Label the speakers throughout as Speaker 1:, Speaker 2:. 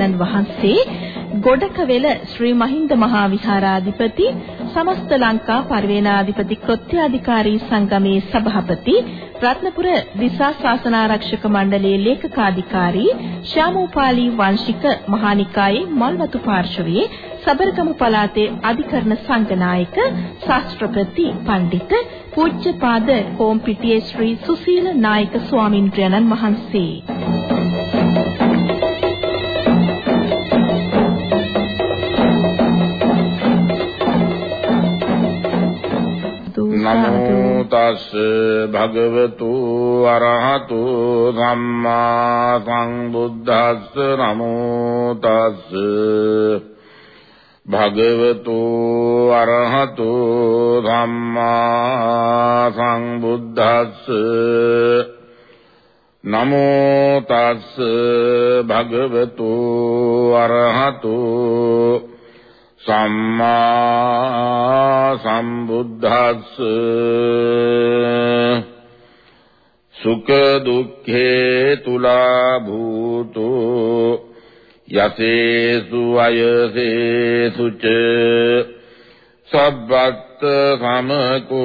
Speaker 1: පියාණන් වහන්සේ ගොඩකවෙල ශ්‍රී මහින්ද මහා විහාරාධිපති සමස්ත ලංකා පරිවේනාධිපති කෘත්‍යාධිකාරී සංගමේ සභාපති රත්නපුර දිසා ශාසනාරක්ෂක මණ්ඩලයේ ලේකකාධිකාරී ශ්‍යාමෝපාලි වංශික මහානිකායේ මල්වතු පාර්ශවයේ සබරගමු පළාතේ අධිකරණ සංඝනායක ශාස්ත්‍රපති පඬිත පූජ්‍යපාද කොම්පිටියේ ශ්‍රී සුසීල නායක ස්වාමින්ද්‍රයන්න් වහන්සේ.
Speaker 2: නමෝ තස් භගවතු අරහතු සම්මා සංබුද්දස්ස නමෝ තස් භගවතු අරහතු ධම්මා සංබුද්දස්ස නමෝ තස් භගවතු අරහතු සම්මා සම්බුද්දස්ස සුඛ දුක්ඛේ තුලා භූතෝ යතේසු අයසේසු ච සබ්බත් සමකෝමි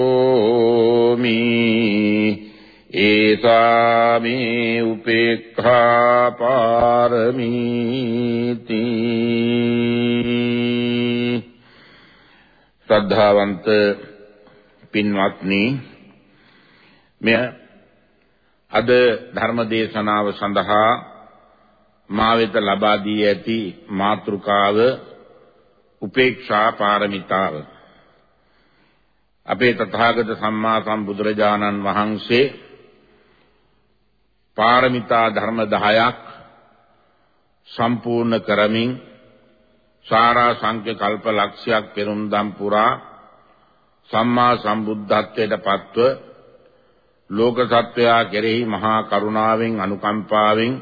Speaker 2: ඒසාමේ උපේක්ඛා පාරමීති. ශ්‍රද්ධාවන්ත පින්වත්නි මෙය අද ධර්ම දේශනාව සඳහා මා වෙත ලබා දී ඇති මාතෘකාව උපේක්ෂා පාරමිතාව. අපේ තථාගත සම්මා සම්බුදුරජාණන් වහන්සේ පාරමිතා ධර්ම 10ක් සම්පූර්ණ කරමින් සාරා සංඛ්‍ය කල්ප ලක්ෂයක් පෙරුම්දම් පුරා සම්මා සම්බුද්ධත්වයට පත්ව ලෝක සත්වයා කෙරෙහි මහා කරුණාවෙන් අනුකම්පාවෙන්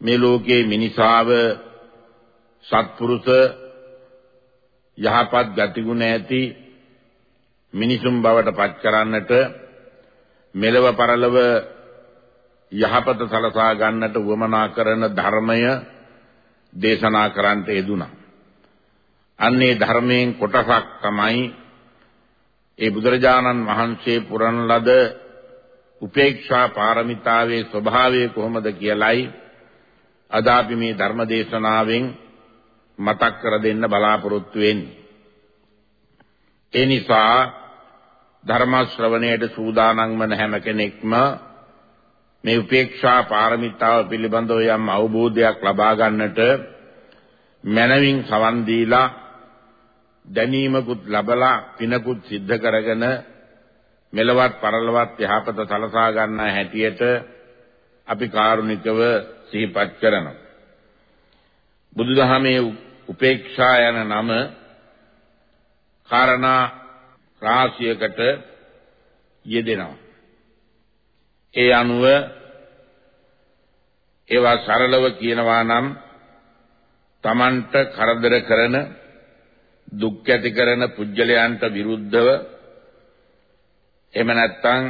Speaker 2: මේ ලෝකයේ මිනිසාව සත්පුරුෂ යහපත් ගතිගුණ ඇති මිනිසුන් බවට පත් කරන්නට මෙලව පරලව යහපත සලසා ගන්නට වමනා කරන ධර්මය දේශනා කරන්නට යෙදුනා. අන්නේ ධර්මයෙන් කොටසක් තමයි ඒ බුදුරජාණන් වහන්සේ පුරන ලද උපේක්ෂා පාරමිතාවේ ස්වභාවය කොහොමද කියලයි අද අපි මේ ධර්ම දේශනාවෙන් මතක් කර දෙන්න බලාපොරොත්තු වෙන්නේ. ඒ නිසා ධර්ම ශ්‍රවණයට සූදානම් වන හැම කෙනෙක්ම මේ උපේක්ෂා පාරමිතාව පිළිබඳව යම් අවබෝධයක් ලබා ගන්නට මනවින් සවන් දීලා දැනීමකුත් ලබලා පිනකුත් සිද්ධ කරගෙන මෙලවත් පරලවත් යහපත සලසා ගන්නා හැටියට අපි කාරුණිකව සිහිපත් කරනවා. බුදුදහමේ උපේක්ෂා යන නම කාරණා රාශියකට යෙදෙනවා. ඒ අනුව ඒවා සරලව කියනවා නම් තමන්ට කරදර කරන දුක් ඇති කරන පුජ්‍යලයන්ට විරුද්ධව එහෙම නැත්නම්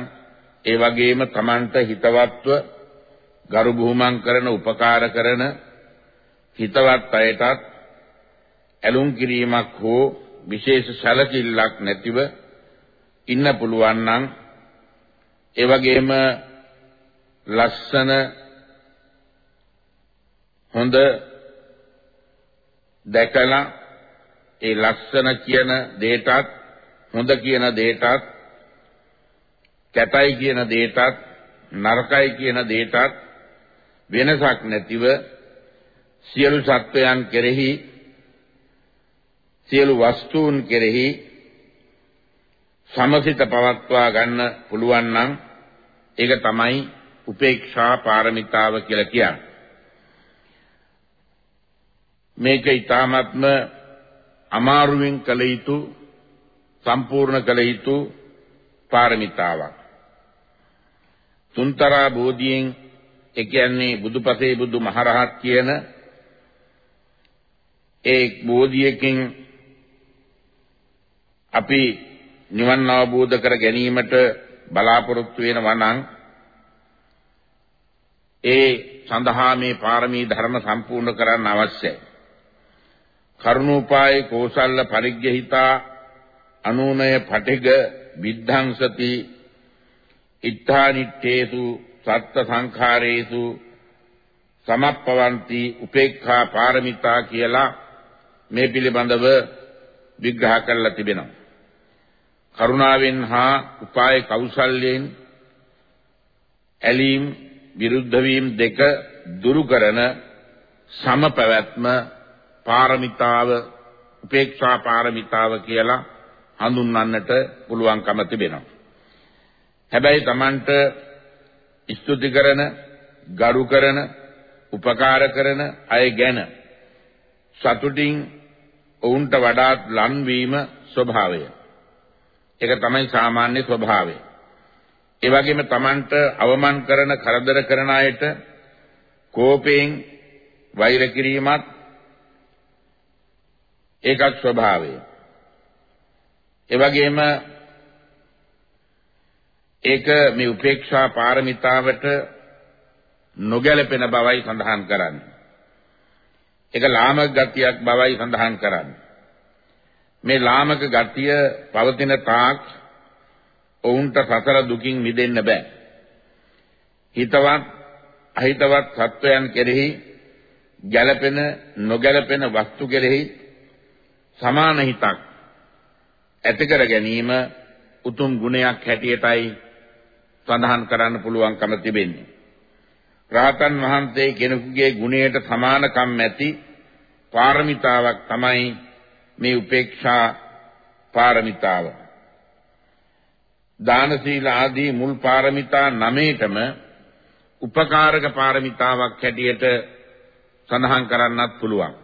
Speaker 2: ඒ වගේම තමන්ට හිතවත්ව ගරු බුහුමන් කරන උපකාර කරන හිතවත් අයටත් ඇලුම් කිරීමක් හෝ විශේෂ සැලකිල්ලක් නැතිව ඉන්න පුළුවන් නම් ඒ වගේම ලස්සන හොඳ දැකලා ඒ ලස්සන කියන දේටත් හොඳ කියන දේටත් කැතයි කියන දේටත් නරකයි කියන දේටත් වෙනසක් නැතිව සියලු සත්වයන් කෙරෙහි සියලු වස්තුන් කෙරෙහි සමසිත පවත්වා ගන්න පුළුවන් නම් ඒක තමයි උපේක්ෂා පාරමිතාව කියලා කියන්නේ. මේක ඊ타ත්ම අමාරුවෙන් කළ යුතු සම්පූර්ණ කළ යුතු පාරමිතාවක්. තුන්තරා බෝධියෙන් ඒ කියන්නේ බුදුපසේ බුදු මහරහත් කියන ඒ බෝධියකින් අපි නිවන් අවබෝධ කර ගැනීමට බලාපොරොත්තු වෙනවා නම් ඒ සඳහා මේ පාරමී ධර්ම සම්පූර්ණ කරන්න අවශ්‍යයි. කරුණෝපායේ කෝසල්ල පරිග්‍රහිතා අනූනය පටිග විද්ධංසති ඉත්තානිත්තේසු සත්ත සංඛාරේසු සමප්පවಂತಿ උපේක්ඛා පාරමිතා කියලා මේ පිළිබඳව විග්‍රහ කරලා තිබෙනවා. කරුණාවෙන් හා උපාය කෞසල්‍යයෙන් ඇලීම් විරුද්ධ වීම දෙක දුරු කරන සමපැවැත්ම පාරමිතාව උපේක්ෂා පාරමිතාව කියලා හඳුන්වන්නට පුළුවන්කම තිබෙනවා. හැබැයි Tamanට ස්තුති කරන, ගරු කරන, උපකාර කරන අය ගැන සතුටින් ඔවුන්ට වඩාත් ලන් වීම ස්වභාවය. ඒක තමයි සාමාන්‍ය ස්වභාවය. ඒ වගේම Tamanට අවමන් කරන, කරදර කරන අයට කෝපයෙන් වෛර කිරීමත් ඒකක් ස්වභාවය. ඒ වගේම ඒක මේ උපේක්ෂා පාරමිතාවට නොගැලපෙන බවයි සඳහන් කරන්නේ. ඒක ලාමක ගතියක් බවයි සඳහන් කරන්නේ. මේ ලාමක ගතිය පවතින තාක් ඔවුන්ට සසර දුකින් මිදෙන්න බෑ. හිතවත් අහිතවත් සත්වයන් කෙරෙහි ගැළපෙන නොගැළපෙන වස්තු කෙරෙහි සමාන හිතක් ඇති කර ගැනීම උතුම් ගුණයක් හැටියටයි සඳහන් කරන්න පුළුවන්කම තිබෙන්නේ. රහතන් වහන්සේ කෙනෙකුගේ ගුණයට සමානකම් ඇති පාරමිතාවක් තමයි මේ උපේක්ෂා පාරමිතාව. දාන සීල ආදී මුල් පාරමිතා නමේටම උපකාරක පාරමිතාවක් හැටියට සඳහන් කරන්නත් පුළුවන්.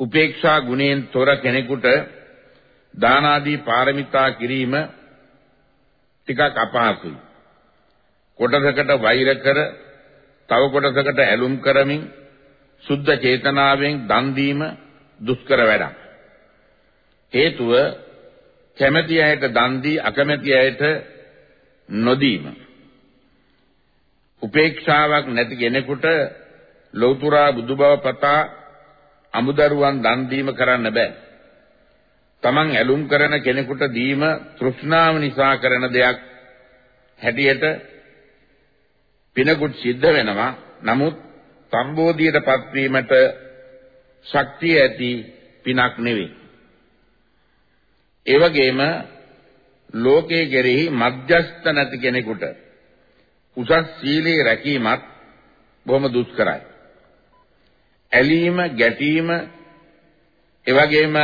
Speaker 2: උපේක්ෂා ගුණයෙන් තොර කෙනෙකුට දාන ආදී පාරමිතා කිරීම ටිකක් අපහසුයි. කොටසකට වෛර කර තව කොටසකට ඇලුම් කරමින් සුද්ධ චේතනාවෙන් දන් දීම දුෂ්කර වැඩක්. හේතුව කැමැති අයට දන් දී අකමැති අයට නොදීම. උපේක්ෂාවක් නැති කෙනෙකුට ලෞතුරා බුදුබව පතා අමුදරුවන් දන් දීම කරන්න බෑ. Taman ඇලුම් කරන කෙනෙකුට දීම තෘෂ්ණාව නිසා කරන දෙයක් හැටියට පිනකුත් සිද්ධ වෙනවා. නමුත් සම්බෝධියටපත් වීමට ශක්තිය ඇති පිනක් නෙවෙයි. ඒ වගේම ලෝකයේ කෙරෙහි මධ්‍යස්ත නැති කෙනෙකුට උසස් සීලේ රැකීමත් බොහොම දුෂ්කරයි. ඇලීම, ගැටීම, එවැගේම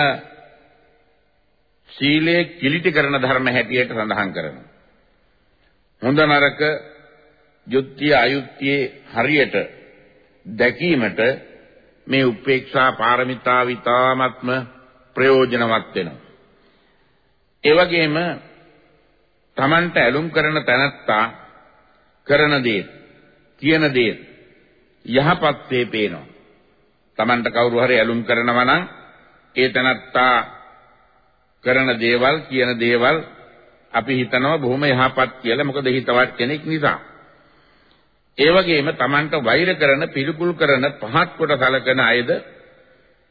Speaker 2: සීලය කිලිටි කරන ධර්ම හැටියට සඳහන් කරනවා. හොඳ නරක යුක්තිය අයුක්තියේ හරියට දැකීමට මේ උපේක්ෂා පාරමිතා විතාමත්ම ප්‍රයෝජනවත් වෙනවා. ඒ වගේම Tamanට ඇලුම් කරන තැනත්තා කරන දේ, කියන දේ යහපත් වේ පේනවා. Tamanට කවුරු හරි ඇලුම් කරනවා නම් ඒ තැනත්තා කරන දේවල් කියන දේවල් අපි හිතනවා බොහොම යහපත් කියලා මොකද හිතවත් කෙනෙක් නිසා. ඒ වගේම Tamanට වෛර කරන පිළිකුල් කරන පහත් කොට සැලකන අයද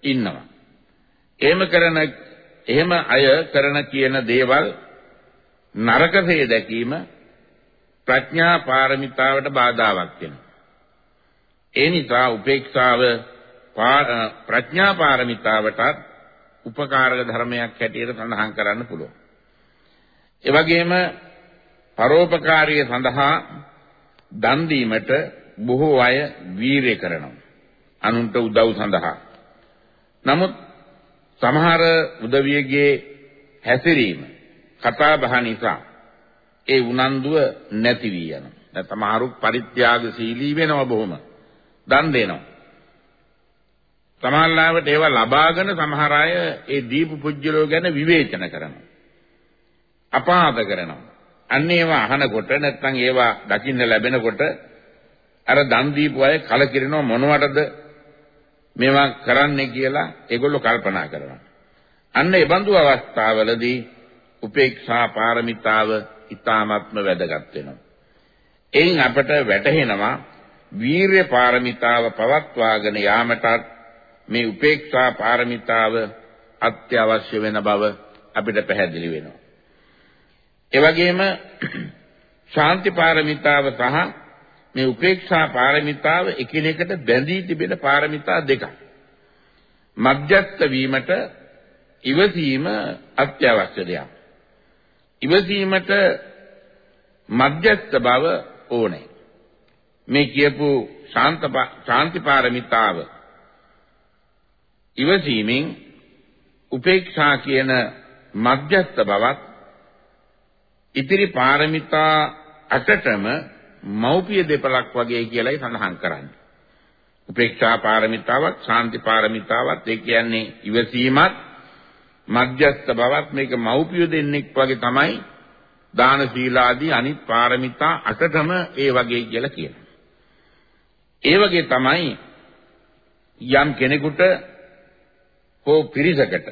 Speaker 2: ඉන්නවා. එහෙම කරන එහෙම අය කරන කියන දේවල් නරකසේ දැකීම ප්‍රඥා පාරමිතාවට බාධාවක් වෙනවා. ඒ නිසා උපේක්ෂාව ප්‍රඥා පාරමිතාවටත් උපකාරක ධර්මයක් හැටියට සඳහන් කරන්න පුළුවන්. ඒ වගේම පරෝපකාරී සඳහා දන් දීමට බොහෝ අය වීරය කරනවා. අනුන්ට උදව් සඳහා. නමුත් සමහර උදවියගේ හැසිරීම කතා බහ නිසා ඒ උනන්දුව නැති වී යනවා. දැන් සමහරු පරිත්‍යාගශීලී වෙනවා බොහොම. දන් දෙනවා. සමහරවිට ඒවා ලබාගෙන සමහර අය ඒ දීපු පුජ්‍යලෝ ගැන විවේචන කරනවා. අපහාස කරනවා. අන්න ඒවා අහනකොට නැත්නම් ඒවා දකින්න ලැබෙනකොට අර දන් දීපු අය කලකිරෙනවා මොනවටද මේවා කරන්නේ කියලා ඒගොල්ලෝ කල්පනා කරනවා. අන්න ඒ බඳු අවස්ථාවලදී උපේක්ෂා පාරමිතාව ඊ타ත්ම වැදගත් වෙනවා. එයින් අපට වැටහෙනවා වීරය පාරමිතාව පවත්වාගෙන යාමටත් මේ උපේක්ෂා පාරමිතාව අත්‍යවශ්‍ය වෙන බව අපිට පැහැදිලි වෙනවා. ඒ වගේම ශාන්ති පාරමිතාව සහ මේ උපේක්ෂා පාරමිතාව එකිනෙකට බැඳී තිබෙන පාරමිතා දෙකක්. මධ්‍යස්ත වීමට ඉවසීම අත්‍යවශ්‍ය දෙයක්. ඉවසීමට මධ්‍යස්ත බව ඕනේ. මේ කියපු ශාන්ත ශාන්ති පාරමිතාව ඉවසීමෙන් උපේක්ෂා කියන මධ්‍යස්ත බවත් ඉතිරි පාරමිතා අටටම මෞපිය දෙපලක් වගේ කියලායි සඳහන් කරන්නේ. උපේක්ෂා පාරමිතාවත් ශාන්ති පාරමිතාවත් ඒ කියන්නේ ඉවසීමත් මධ්‍යස්ත බවත් මේක මෞපිය දෙන්නෙක් වගේ තමයි දාන සීලාදී අනිත් පාරමිතා අටටම ඒ වගේ කියලා කියනවා. ඒ වගේ තමයි යම් කෙනෙකුට හෝ පිරිසකට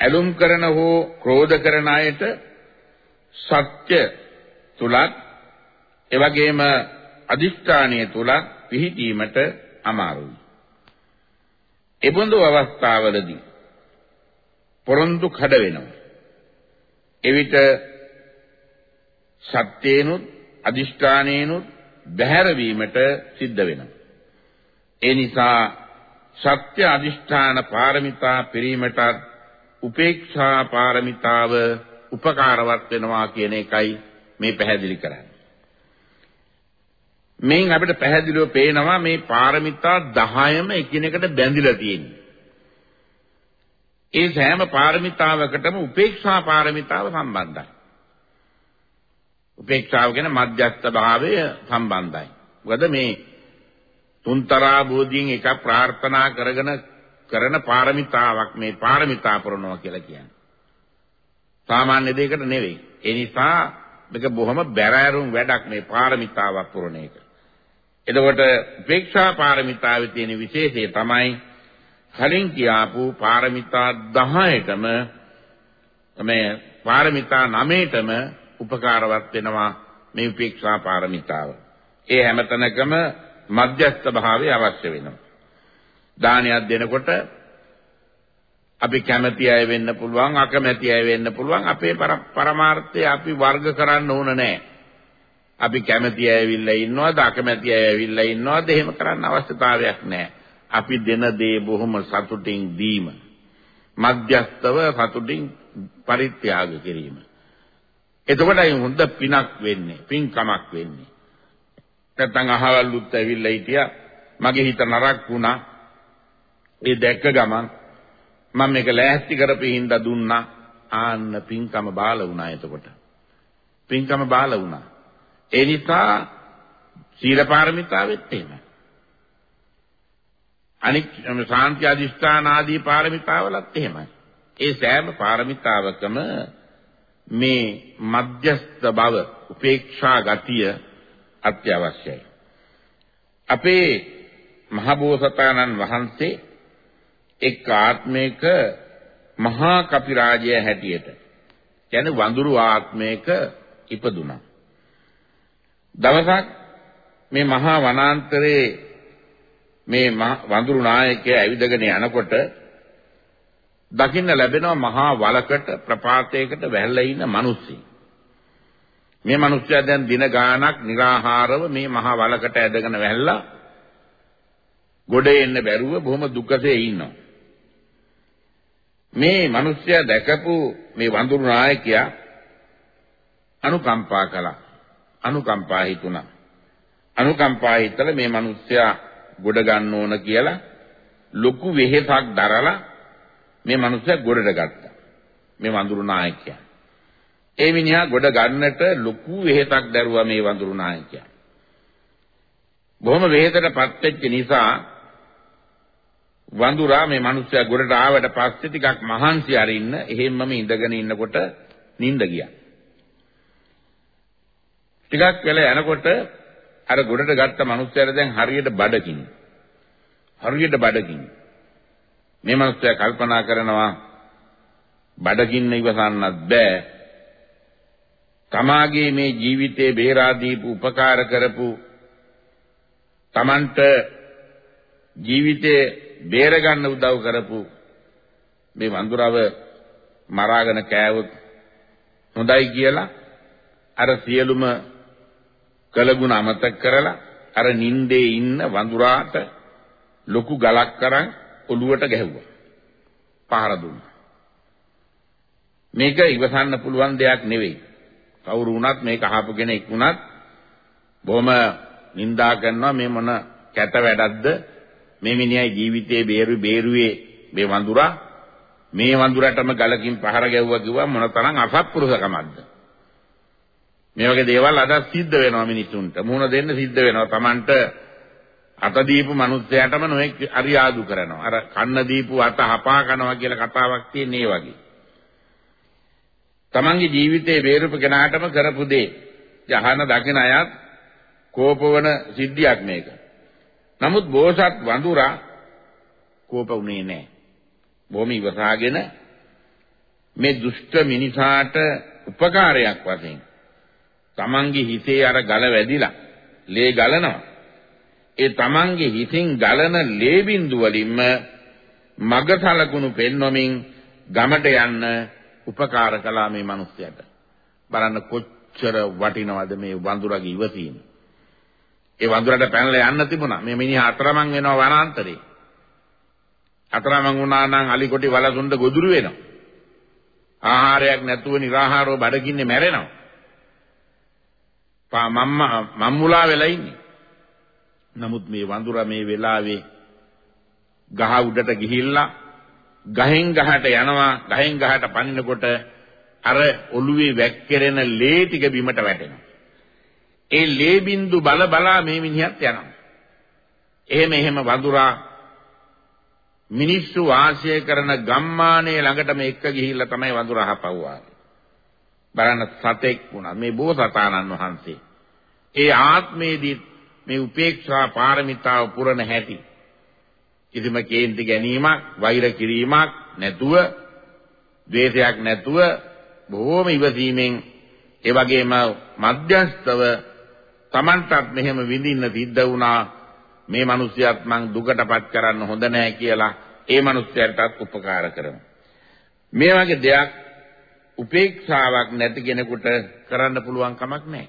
Speaker 2: ඇලුම් කරන හෝ ක්‍රෝධ කරන අයට සත්‍ය තුලත් එවැගේම අදිෂ්ඨානීය තුලත් පිහිටීමට අමාරුයි. එබඳු අවස්ථාවලදී පොරොන්දු කඩ වෙනවා. එවිට සත්‍යේනුත් අදිෂ්ඨානේනුත් බැහැර වීමට සිද්ධ වෙනවා. ඒ නිසා සත්‍ය අදිෂ්ඨාන පාරමිතා පිරීමටත් උපේක්ෂා පාරමිතාව උපකාරවත් වෙනවා කියන එකයි මේ පැහැදිලි කරන්නේ. මේන් අපිට පැහැදිලිව පේනවා මේ පාරමිතා 10ම එකිනෙකට බැඳිලා තියෙන්නේ. ඒ සෑම පාරමිතාවකටම උපේක්ෂා පාරමිතාව සම්බන්ධයි. උපේක්ෂාව කියන මධ්‍යස්ථ භාවය සම්බන්ධයි. මොකද මේ තුන්තරා බෝධියෙන් එක ප්‍රාර්ථනා කරගෙන කරන පාරමිතාවක් මේ පාරමිතා පුරනවා කියලා කියන්නේ. සාමාන්‍ය දෙයකට නෙවෙයි. ඒ නිසා මේක බොහොම බැරෑරුම් වැඩක් මේ පාරමිතාවක් පුරන එක. එතකොට උපේක්ෂා පාරමිතාවේ තියෙන විශේෂය තමයි කලින් කියාපු පාරමිතා 10ටම මේ පාරමිතා 9ටම උපකාරවත් වෙනවා මේ උපේක්ෂා පාරමිතාව. ඒ හැමතැනකම මධ්‍යස්ථ භාවය අවශ්‍ය වෙනවා. දානයක් දෙනකොට අපි කැමැති අය වෙන්න පුළුවන් අකමැති අය වෙන්න පුළුවන් අපේ පරමාර්ථය අපි වර්ග කරන්න ඕන නැහැ. අපි කැමැති අය ඇවිල්ලා ඉන්නවද අකමැති අය ඇවිල්ලා ඉන්නවද එහෙම කරන්න අවශ්‍යතාවයක් නැහැ. අපි දෙන දේ බොහොම සතුටින් දීම. මධ්‍යස්තව සතුටින් පරිත්‍යාග කිරීම. එතකොටයි හොඳ පිනක් වෙන්නේ, පින්කමක් වෙන්නේ. නැත්තම් අහවලුත් ඇවිල්ලා හිටියා. මගේ හිත නරක් වුණා. ඒ දැක්ක ගමන් මම මේක ලෑස්ති කරපින්දා දුන්නා. ආන්න පින්කම බාල වුණා එතකොට. පින්කම බාල වුණා. ඒ නිසා සීල පාරමිතාවෙත් එහෙමයි. අනික් සාන්ති අධිෂ්ඨාන ආදී පාරමිතාවලත් එහෙමයි. ඒ සෑම පාරමිතාවකම මේ මධ්‍යස්ත බව උපේක්ෂා ගතිය අත්‍යවශ්‍යයි. අපේ මහබෝසතාණන් වහන්සේ එක් ආත්මයක මහා කපිරාජය හැටියට කියන්නේ වඳුරු ආත්මයක ඉපදුනා. දවසක් මේ මහා වනාන්තරයේ මේ වඳුරු නායකයා ඇවිදගෙන යනකොට දකින්න ලැබෙනවා මහා වලකට ප්‍රපාතයකට වැහැලා ඉන්න මිනිස්සෙක්. මේ මිනිස්සයා දැන් දින ගාණක් निराහාරව මේ මහා වලකට ඇදගෙන වැහැලා ගොඩ එන්න බැරුව බොහොම දුකසේ ඉන්නවා. මේ මිනිස්සයා දැකපු මේ වඳුරු නායකයා අනුකම්පා කළා. අනුකම්පා හිතුණා. අනුකම්පා හිතලා මේ මිනිස්සයා ගොඩ ගන්න ඕන කියලා ලොකු වෙහෙසක් දරලා මේ මිනිස්සයා ගොඩට ගත්තා. මේ වඳුරු නායකයා. ඒ මිනිහා ගොඩ ගන්නට ලොකු වෙහෙසක් දැරුවා මේ වඳුරු නායකයා. බොහොම වෙහෙසටපත් වෙච්ච නිසා වඳුරා මේ මිනිස්සයා ගොඩට ආවට පස්සේ ටිකක් මහන්සි අරින්න එහෙම්මම ඉඳගෙන ඉන්නකොට නිින්ද ගියා. ටිකක් වෙලා යනකොට අර ගොඩට ගත්ත මිනිස්සයාට දැන් හරියට බඩගිනි. හරියට බඩගිනි. මේ මිනිස්සයා කල්පනා කරනවා බඩගින්න ඉවසන්නත් බෑ. තමාගේ මේ ජීවිතේ බේරා දීපු උපකාර කරපු Tamanට ජීවිතේ බේර ගන්න උදව් කරපු මේ වඳුරව මරාගෙන කෑවොත් හොඳයි කියලා අර සියලුම කළගුණ අමතක කරලා අර නින්දේ ඉන්න වඳුරාට ලොකු ගලක් කරන් ඔළුවට ගැහුවා. පහර දුන්නා. මේක ඉවසන්න පුළුවන් දෙයක් නෙවෙයි. කවුරු වුණත් මේක අහපු කෙනෙක් වුණත් බොහොම නිඳා කරනවා මේ මොන කැත වැඩක්ද මේ මිනිහයි ජීවිතේ බේරු බේරුවේ මේ වඳුරා මේ වඳුරටම ගලකින් පහර ගැව්වා කිව්වා මොනතරම් අසත්පුරුෂකමක්ද? මේ වගේ දේවල් අද සිද්ධ වෙනවා මිනිසුන්ට. මුහුණ දෙන්න සිද්ධ වෙනවා. Tamanට අත දීපු මිනිස්සයාටම නොඑක් අරියාදු කරනවා. අර කන්න දීපු අත හපා කනවා කියලා කතාවක් තියෙන ඒ වගේ. තමන්ගේ ජීවිතේ බේරුපු කෙනාටම කරපු දේ. ජහන දකින අයත් කෝපවන සිද්ධියක් මේක. නමුත් බෝසත් වඳුරා කෝප වුණේ නැහැ. බොහොම ඉවසාගෙන මේ දුෂ්ට මිනිසාට උපකාරයක් වශයෙන් තමන්ගේ හිතේ අර ගල වැදිලා ලේ ගලනවා. ඒ තමන්ගේ හිතින් ගලන ලේ බින්දු වලින්ම මග සලකුණු පෙන්වමින් ගමට යන්න උපකාර කළා මේ මිනිස්යාට. බලන්න කොච්චර වටිනවද මේ වඳුරගේ ඉවසීම. ඒ වඳුරට පැනලා යන්න තිබුණා. මේ මිනිහා අතරමං වෙනවා වනාන්තරේ. අතරමං වුණා නම් අලිකොටි වලසුන්ඩ ගොදුරු වෙනවා. ආහාරයක් නැතුව निराහාරව බඩගින්නේ මැරෙනවා. පා මම්මා මම්මුලා වෙලා ඉන්නේ. නමුත් මේ වඳුරා මේ වෙලාවේ ගහ උඩට ගිහිල්ලා ගහෙන් ගහට යනවා ගහෙන් ගහට පනිනකොට අර ඔළුවේ වැක්කිරෙන ලේ ටික බිමට වැටෙනවා. ඒ ලේ බින්දු බල බලා මේ මිනිහත් යනවා. එහෙම එහෙම වඳුරා මිනිස්සු වාසය කරන ගම්මානයේ ළඟටම එක්ක ගිහිල්ලා තමයි වඳුරා හපවුවා. බලන්න සතෙක් වුණා මේ බෝසතාණන් වහන්සේ. ඒ ආත්මයේදී මේ උපේක්ෂා පාරමිතාව පුරන හැටි කිසිම කේන්ති ගැනීමක්, වෛර කිරීමක් නැතුව, ද්වේෂයක් නැතුව බොහෝම ඉවසීමෙන් ඒ වගේම මධ්‍යස්තව Tamanටත් මෙහෙම විඳින්න සිද්ධ වුණා. මේ මිනිස්සයත් මං දුකටපත් කරන්න හොඳ නැහැ කියලා ඒ මිනිස්සයාටත් උපකාර කරමු. මේ වගේ දෙයක් උපේක්ෂාවක් නැති කෙනෙකුට කරන්න පුළුවන් කමක් නැහැ.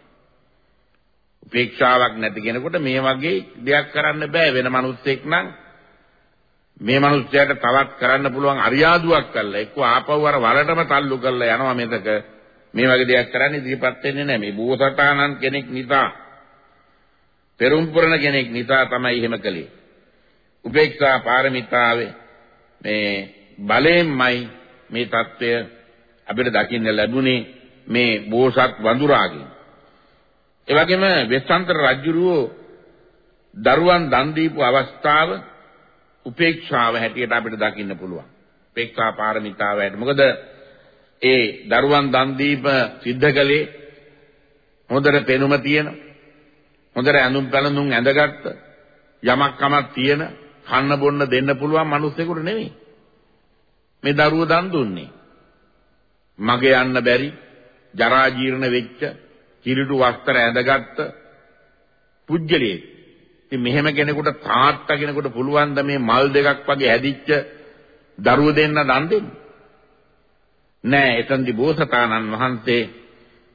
Speaker 2: උපේක්ෂාවක් නැති කෙනෙකුට මේ වගේ දෙයක් කරන්න බෑ වෙන මිනිස්සෙක් නම් මේ මිනිස්යාට තවත් කරන්න පුළුවන් අරියාදුවක් කළා එක්ක ආපහු අර වලටම තල්ලු කරලා යනවා මෙතක මේ වගේ දෙයක් කරන්න ඉදිරිපත් වෙන්නේ නැහැ මේ බෝසතාණන් කෙනෙක් නිසා පෙරම් පුරණ කෙනෙක් නිසා තමයි එහෙම කළේ. උපේක්ෂා පාරමිතාවේ මේ බලයෙන්මයි මේ தত্ত্বය අපිට දකින්න ලැබුණේ මේ බෝසත් වඳුරාගෙන්. ඒ වගේම වෙස්සන්තර රජුරෝ දරුවන් දන් දීපු අවස්ථාව උපේක්ෂාව හැටියට අපිට දකින්න පුළුවන්. උපේක්ෂා පාරමිතාව හැටියට. මොකද ඒ දරුවන් දන් දීම සිද්ධ කළේ හොඳට පෙනුම තියෙනවා. හොඳට ඇඳුම් පැළඳුම් ඇඳගත්ත යමක් කමක් තියෙන කන්න බොන්න දෙන්න පුළුවන් මිනිස්සුෙකුට නෙවෙයි. මේ දරුව දන් දුන්නේ. මගේ යන්න බැරි ජරා ජීර්ණ වෙච්ච කිරිටු වස්ත්‍ර ඇඳගත්ත පුජ්‍යලයේ ඉතින් මෙහෙම කෙනෙකුට තාත්තා කෙනෙකුට පුළුවන් ද මේ මල් දෙකක් වගේ හැදිච්ච දරුව දෙන්න දන් දෙන්න? නෑ එතෙන්දි බෝසතාණන් වහන්සේ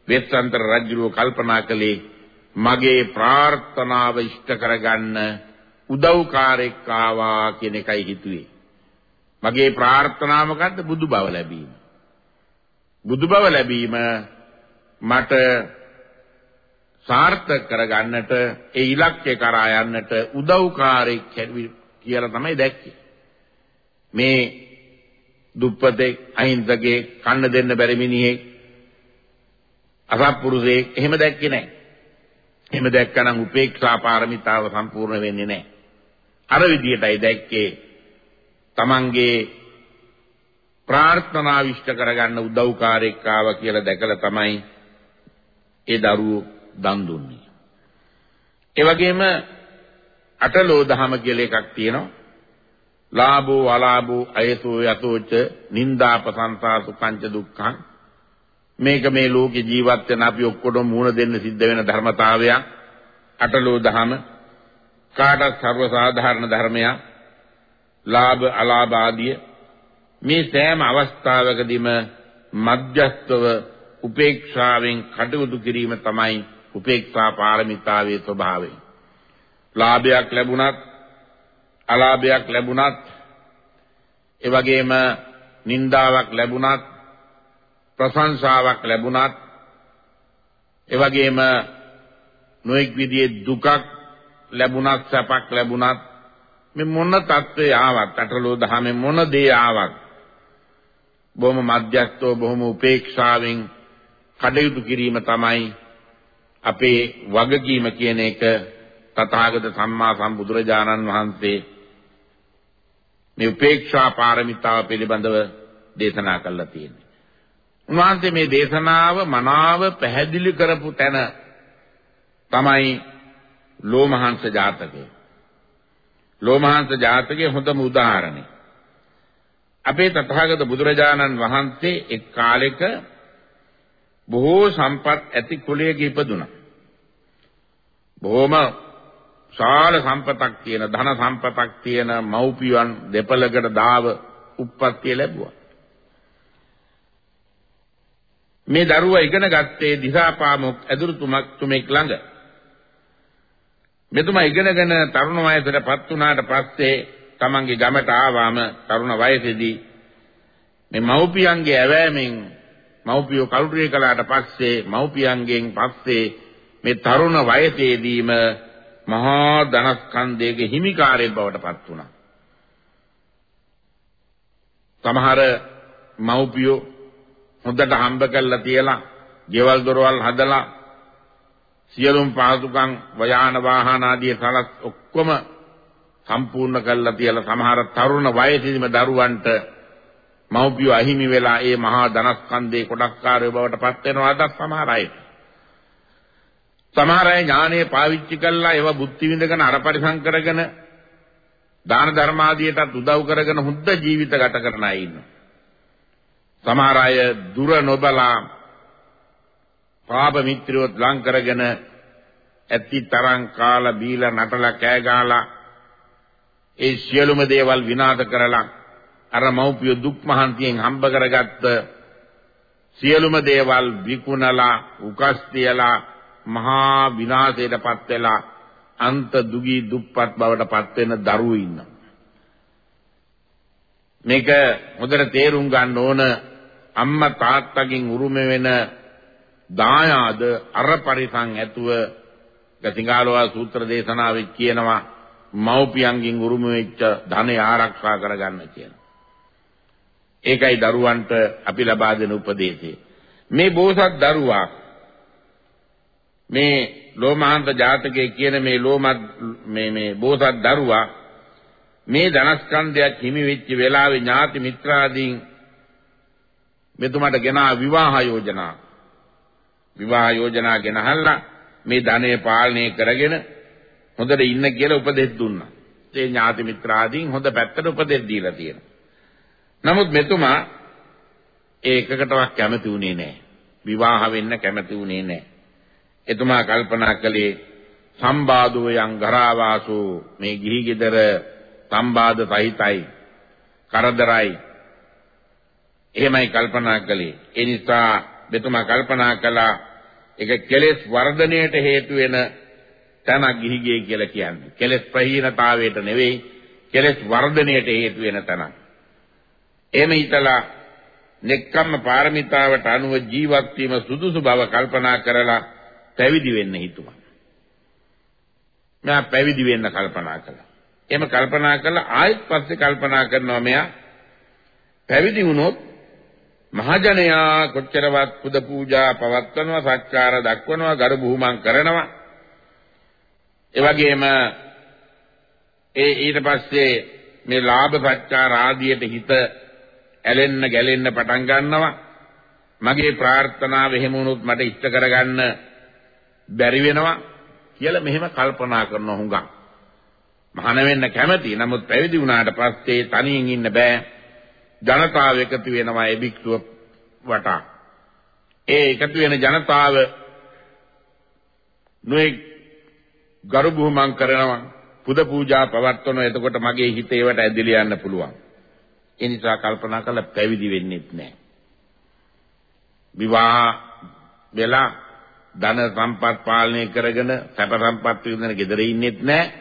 Speaker 2: වෙස්සන්තර රජුව කල්පනා කළේ මගේ ප්‍රාර්ථනාව ඉෂ්ට කරගන්න උදව්කාරයෙක් ආවා කියන එකයි හිතුවේ. මගේ ප්‍රාර්ථනාව මොකද්ද? බුදු බව ලැබීම. බුදු බව ලැබීම මට සාර්ථක කරගන්නට ඒ ඉලක්කය කරා යන්නට උදව්කාරයෙක් කියලා තමයි දැක්කේ. මේ දුප්පතේ අහිංසකේ කන්න දෙන්න බැරි මිනිහෙක් අසත්පුරුෂයෙක් එහෙම දැක්කේ නැහැ. එහෙම දැක්කනම් උපේක්ෂා පාරමිතාව සම්පූර්ණ වෙන්නේ නැහැ. අර විදියටයි දැක්කේ තමන්ගේ ප්‍රාර්ථනා විශ්ත කරගන්න උදව්කාරයෙක් ආවා කියලා දැකලා තමයි ඒ දරුවෝ දන් දුන්නේ. ඒ වගේම අටලෝ දහම කියලා එකක් තියෙනවා. ලාභෝ අලාභෝ අයසෝ යතෝච නිന്ദා ප්‍රසංසා සුඛංච දුක්ඛං මේක මේ ලෝකේ ජීවත් වෙන අපි ඔක්කොම මුණ දෙන්න සිද්ධ වෙන ධර්මතාවයක්. අටලෝ දහම කාටත් සර්ව සාධාරණ ධර්මයක්. ලාභ අලාභ ආදිය. මේ සෑම අවස්ථාවකදීම මධ්‍යස්තව උපේක්ෂාවෙන් කටයුතු කිරීම තමයි උපේක්ෂා පාරමිතාවේ ස්වභාවය. ලාභයක් ලැබුණත් අලාභයක් ලැබුණත් ඒ වගේම නිന്ദාවක් ලැබුණත් ප්‍රශංසාවක් ලැබුණත් ඒ වගේම නොඑක් විදිහේ දුකක් ලැබුණත් සැපක් ලැබුණත් මේ මොන தත්ත්වය ආවත් අටලෝ දහමේ මොන දේ ආවත් බොහොම මධ්‍යස්තව බොහොම උපේක්ෂාවෙන් කටයුතු කිරීම තමයි අපේ වගකීම කියන එක තථාගත සම්මා සම්බුදුරජාණන් වහන්සේ මේ උපේක්ෂා පාරමිතාව පිළිබඳව දේශනා කළා තියෙන්නේ. උන්වහන්සේ මේ දේශනාව මනාව පැහැදිලි කරපු තැන තමයි ලෝමහංශ ජාතකය. ලෝමහංශ ජාතකයේ හොඳම උදාහරණය. අපේ තථාගත බුදුරජාණන් වහන්සේ එක් කාලෙක බොහෝ සම්පත් ඇති කුලයක ඉපදුනා. බොහොම ශාල සම්පතක් තියෙන ධන සම්පතක් තියෙන මව්පියන් දෙපළකට දාව උප්පත්තිය ලැබුවා. මේ දරුවා ඉගෙන ගත්තේ දිසාපාමොක් ඇදුරුතුමක් තුමෙක් ළඟ. මෙතුමා ඉගෙනගෙන තරුණ වයසටපත් වුණාට පස්සේ තමන්ගේ ගමට ආවම තරුණ වයසේදී මේ මව්පියන්ගේ ඇවෑමෙන් මව්පියෝ කලුරිය කළාට පස්සේ මව්පියන්ගෙන් පස්සේ මේ තරුණ වයසේදීම මහා ධනස්කන්ධයේ හිමිකාරයෙක් බවට පත් වුණා. සමහර මව්පියෝ හොඳට හම්බ කරලා තියලා, ගෙවල් දොරවල් හදලා සියලුම පාසුකම් වයාන වාහන ආදී සලස් ඔක්කොම සම්පූර්ණ කරලා තියලා සමහර තරුණ වයසේදීම දරුවන්ට මව්පියෝ අහිමි වෙලා ඒ මහා ධනස්කන්ධේ කොටස්කාරයෝ බවට පත් වෙනවා අද සමහර අය. සමහර අය ඥානය පාවිච්චි කළා ඒවා බුද්ධි විඳගෙන අර පරිසම් කරගෙන දාන ධර්ම ආදියටත් උදව් කරගෙන හුද්ද ජීවිත ගත කරන අය ඉන්නවා. සමහර අය දුර නොබලා පාප මිත්‍රයොත් ලං කරගෙන ඇති තරම් කාලා බීලා නටලා කෑ ගහලා ඒ සියලුම දේවල් විනාශ කරලා අර මව්පිය දුක් මහන්තියෙන් හම්බ කරගත්ත සියලුම දේවල් විකුණලා උකස් තියලා මහා විනාශයටපත් වෙලා අන්ත දුගී දුප්පත් බවටපත් වෙන දරුවෝ ඉන්නවා. මේක හොඳට තේරුම් ගන්න ඕන අම්මා තාත්තගෙන් උරුම වෙන දායාද අර පරිසං ඇතුව ගතිගාලවා සූත්‍ර දේශනාවේ කියනවා මව්පියන්ගෙන් උරුම වෙච්ච ධනය ආරක්ෂා කරගන්න කියන. ඒකයි දරුවන්ට අපි ලබා දෙන උපදේශය. මේ බෝසත් දරුවා මේ ලෝමාන්ත ජාතකයේ කියන මේ ලෝමත් මේ මේ බෝසත් දරුවා මේ ධනස්කන්ධයක් හිමි වෙච්ච වෙලාවේ ඥාති මිත්‍රාදීන් මෙතුමාට ගෙනා විවාහ යෝජනා විවාහ යෝජනා ගෙනහල්ලා මේ ධනය පාලනය කරගෙන හොඳට ඉන්න කියලා උපදෙස් දුන්නා. ඒ ඥාති මිත්‍රාදීන් හොඳ පැත්තට උපදෙස් දීලා තියෙනවා. නමුත් මෙතුමා ඒකකටවත් කැමති වුණේ නැහැ. විවාහ වෙන්න කැමති වුණේ නැහැ. එතුමා කල්පනා කළේ සම්බාධෝ යං ගරාවාසෝ මේ ගිහි ගෙදර සම්බාධ සහිතයි කරදරයි එහෙමයි කල්පනා කළේ ඒ නිසා මෙතුමා කල්පනා කළා ඒක කෙලෙස් වර්ධනයට හේතු වෙන තැනක් ගිහිගේ කියලා කියන්නේ. කෙලෙස් ප්‍රහීනතාවයට නෙවෙයි කෙලෙස් වර්ධනයට හේතු වෙන තැනක්. එහෙම හිතලා නෙක්කම්ම පාරමිතාවට අනුව ජීවත් වීම සුදුසු බව කල්පනා කරලා පැවිදි වෙන්න හිතුවා. මම පැවිදි වෙන්න කල්පනා කළා. එහෙම කල්පනා කළා ආයෙත් පස්සේ කල්පනා කරනවා මෙයා පැවිදි වුණොත් මහජනයා කොච්චරවත් පුද පූජා පවත්වනවා සත්කාර දක්වනවා ගරු බුහුමන් කරනවා. ඒ වගේම ඒ ඊට පස්සේ මේ ලාභ සත්කාර ආදියට හිත ඇලෙන්න ගැලෙන්න පටන් ගන්නවා. මගේ ප්‍රාර්ථනාව එහෙම වුණොත් මට ඉෂ්ට කරගන්න බැරි වෙනවා කියලා මෙහෙම කල්පනා කරන හුඟක්. මහාන වෙන්න කැමති. නමුත් පැවිදි වුණාට පස්සේ තනියෙන් ඉන්න බෑ. ජනතාව එකතු වෙනවා ඒ භික්ෂුව වටා. ඒ එකතු වෙන ජනතාව නොඑක් ගරු බුහුමන් කරනවා පුද පූජා පවත්වනවා එතකොට මගේ හිත ඒවට ඇදලා යන්න පුළුවන්. ඒ නිසා කල්පනා කරලා පැවිදි වෙන්නෙත් නැහැ විවාහ වෙලා ධන සම්පත් පාලනය කරගෙන සැප සම්පත් විඳින ගෙදර ඉන්නෙත් නැහැ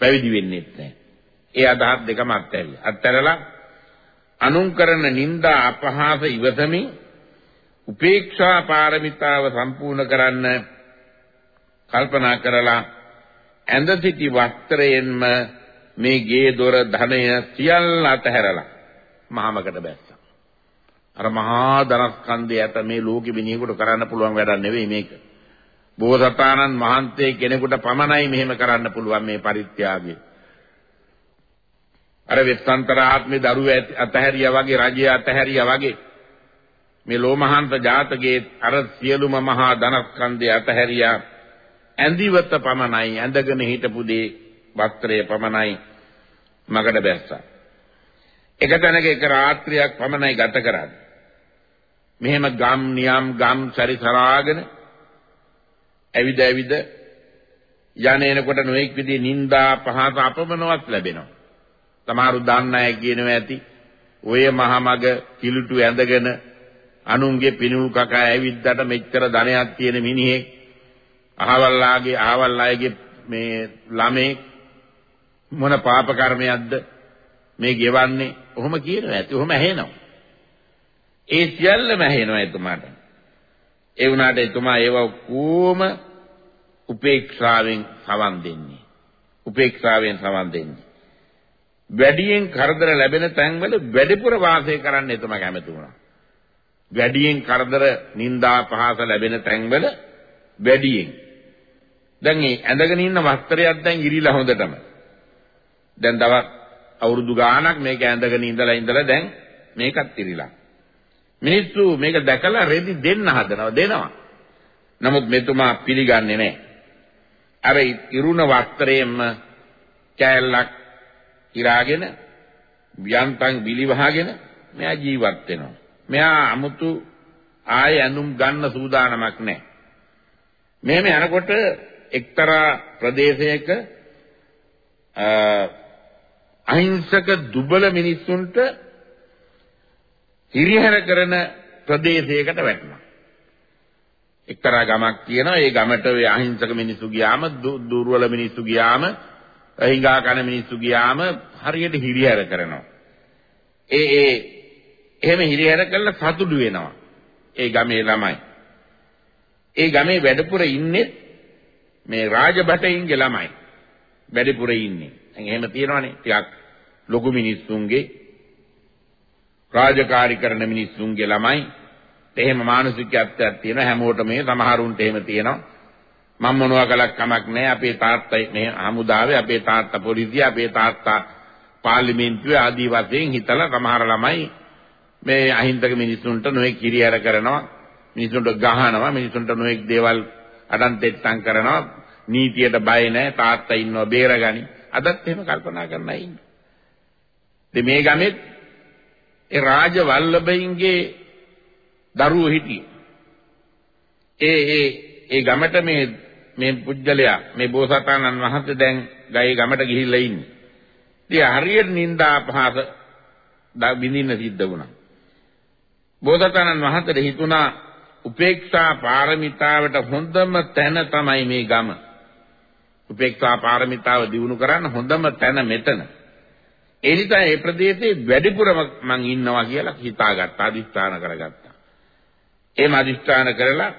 Speaker 2: පැවිදි වෙන්නෙත් නැහැ ඒ අදහස් දෙකම අත්හැරියා අත්හැරලා අනුන් කරන නිന്ദා අපහාස ඉවසමින් උපේක්ෂා පාරමිතාව සම්පූර්ණ කරන්න කල්පනා කරලා ඇඳ සිටි වස්ත්‍රයෙන්ම මේ ගේ දොර ධනය සියල්ල අතහැරලා මහමකට බැස්සා. අර මහා ධනස්කන්ධය ඇත මේ ලෝකෙ මිනිහෙකුට කරන්න පුළුවන් වැඩක් නෙවෙයි මේක. බෝසතාණන් වහන්සේ කෙනෙකුට පමණයි මෙහෙම කරන්න පුළුවන් මේ පරිත්‍යාගය. අර වෙස්සන්තර ආත්මේ දරුවෝ අතහැරියා වගේ රජය අතහැරියා වගේ මේ ලෝමහාන්ත ජාතකයේ අර සියලුම මහා ධනස්කන්ධය අතහැරියා ඇඳිවත පමණයි ඇඳගෙන හිටපු දේ වස්ත්‍රය පමණයි මගට බැස්සා. එක තැනක එක රාත්‍රියක් පමණයි ගත කරන්නේ. මෙහෙම ගම් නියම් ගම් සැරිසරාගෙන ඇවිද ඇවිද යන එනකොට නොඑක් විදිහේ නිന്ദා පහස අපමණවත් ලැබෙනවා. සමහරු දන්න අය කියනවා ඇති. ඔය මහමග කිලුටු ඇඳගෙන අනුන්ගේ පිනු කකා ඇවිද්දාට මෙච්චර ධනයක් තියෙන මිනිහෙක් අහවල්ලාගේ අහවල් අයගේ මේ ළමේ මොන පාප කර්මයක්ද මේ ගෙවන්නේ? ඔහොම කියනවා ඇති. ඔහොම ඇහෙනවා. ඒ සියල්ලම ඇහෙනවා එතුමාට. ඒ වුණාට එතුමා ඒව කොහොම උපේක්ෂාවෙන් සවන් දෙන්නේ? උපේක්ෂාවෙන් සවන් දෙන්නේ? වැඩියෙන් කරදර ලැබෙන තැන්වල වැඩිපුර වාසය කරන්න එතුමා කැමති වුණා. වැඩියෙන් කරදර නිന്ദා පහස ලැබෙන තැන්වල වැඩියෙන්. දැන් මේ ඇඳගෙන ඉන්න වස්ත්‍රයක් දැන් ඉරිලා හොඳටම. දැන් දවස් අවුරුදු ගාණක් මේක ඇඳගෙන ඉඳලා ඉඳලා දැන් මේකත් ඉරිලා. මිනිස්සු මේක දැකලා රෙදි දෙන්න හදනවා දෙනවා. නමුත් මෙතුමා පිළිගන්නේ නැහැ. අර ඉරුණ වස්ත්‍රයෙන්ම කෑල්ලක් ඉරාගෙන යන්තම් බිලි වහගෙන මෙයා ජීවත් වෙනවා මෙයා 아무තු ආයෙ ඇඳුම් ගන්න සූදානමක් නැහැ. මෙහෙම යනකොට එක්තරා ප්‍රදේශයක අහිංසක දුබල මිනිස්සුන්ට හිරිහැර කරන ප්‍රදේශයකට වැටෙනවා. එක්තරා ගමක් තියෙනවා. ඒ ගමට ඔය අහිංසක මිනිස්සු ගියාම දුර්වල මිනිස්සු ගියාම හිඟා කන මිනිස්සු ගියාම හරියට හිරිහැර කරනවා. ඒ ඒ එහෙම හිරිහැර කළා සතුටු වෙනවා. ඒ ගමේ ළමයි. ඒ ගමේ වැඩපුර ඉන්නේ මේ රාජබටයින්ගේ ළමයි. වැඩපුර ඉන්නේ. දැන් එහෙම තියෙනවනේ ටිකක් ලොකු මිනිස්සුන්ගේ රාජකාරී කරන මිනිස්සුන්ගේ ළමයි. එහෙම මානසිකත්වයක් තියෙන හැමෝටම මේ සමහරුන්ට එහෙම තියෙනවා. මම මොනවා කළක් කමක් නැහැ. අපේ තාත්තා මේ හමුදාවේ අපේ තාත්තා පොලිසිය අපේ තාත්තා පාර්ලිමේන්තුවේ ආදී වශයෙන් හිතලා සමහර ළමයි මේ අහිංසක මිනිසුන්ට නොයෙක් කිරියර කරනවා මිනිසුන්ට ගහනවා මිනිසුන්ට නොයෙක් දේවල් අඩන් තෙත්තම් කරනවා. නීතියට බය නැහැ. තාත්තා ඉන්නවා බේරගනි. අදත් එහෙම කල්පනා කරන්න ඉන්නේ මේ ගමෙත් ඒ රාජ වල්ලභයින්ගේ දරුවෝ හිටියේ. ඒ ඒ ඒ ගමට මේ මේ පුජ්‍යලයා මේ බෝසතාණන් වහන්සේ දැන් ගයේ ගමට ගිහිල්ලා ඉන්නේ. ඉතින් හරියට නිന്ദා අපහාස විඳින්න සිද්ධ වුණා. බෝසතාණන් වහන්සේට හිතුණා උපේක්ෂා පාරමිතාවට හොඳම තැන තමයි මේ ගම. උපේක්ෂා පාරමිතාව දිනු කරන්න හොඳම තැන මෙතන. ඒ නිසා මේ ප්‍රදේශයේ වැඩිපුරම මං ඉන්නවා කියලා හිතාගත්තා, අදිස්ථාන කරගත්තා. එහෙම අදිස්ථාන කරලා